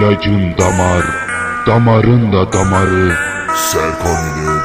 ilacın damar Damarında damarı Serkomlu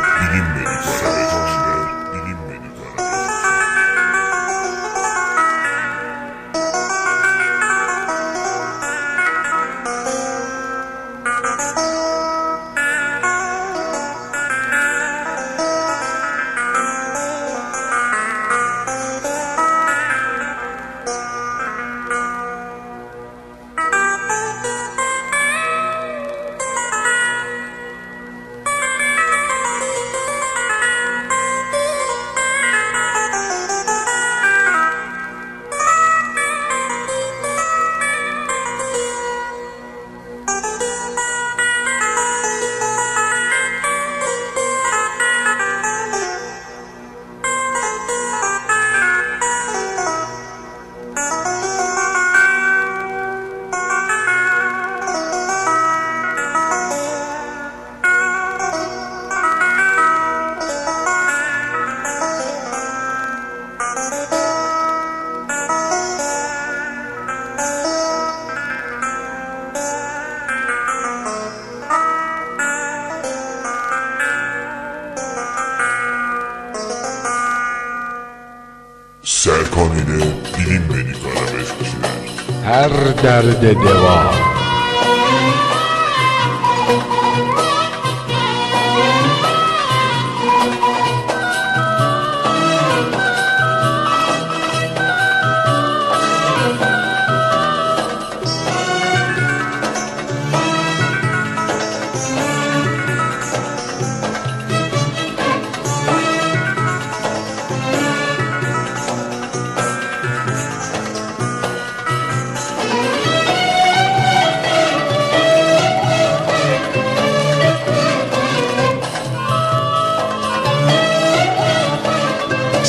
سرکانیده بیلیم بینی کنه بهش کشیدن هر درد دوام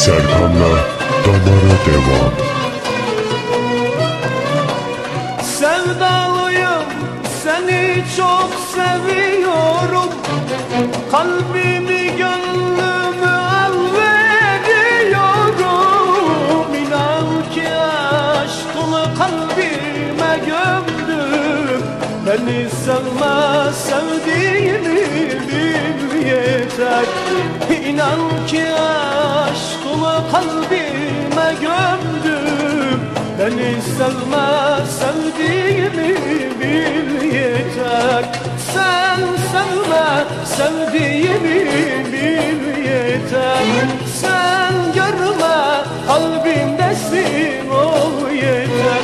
سەرهەمە دەمەرە دێوان Sevdalıyım seni çok seviyorum Kalbimi gönlümü al veriyorum İnan ki aşkımı kalbime gömdüm Beni sevme sevdiğim gerek İnan ki aşkımı kalbime gömdüm Beni sevme sevdiğimi bil yeter Sen sevme sevdiğimi bil yeter Sen görme kalbimdesin o yeter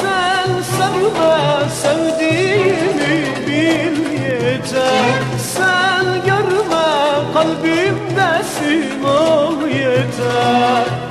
Sen sevme sevdiğimi bil yeter سەر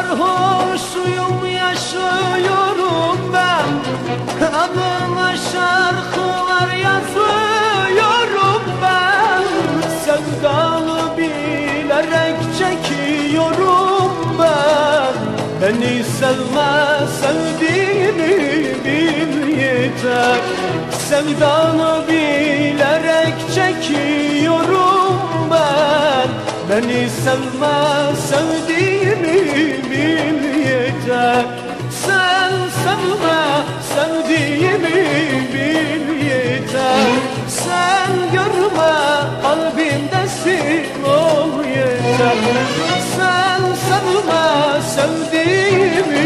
sarhoşuyum yaşıyorum ben Adına şarkılar yazıyorum ben Sevdalı bilerek çekiyorum ben Beni sevme sevdiğini bil yeter Sevdanı bilerek çekiyorum ben Beni sevme sevdiğini olacak Sen sanma sevdiğimi bil yeter Sen görme kalbimdesin ol yeter Sen sanma sevdiğimi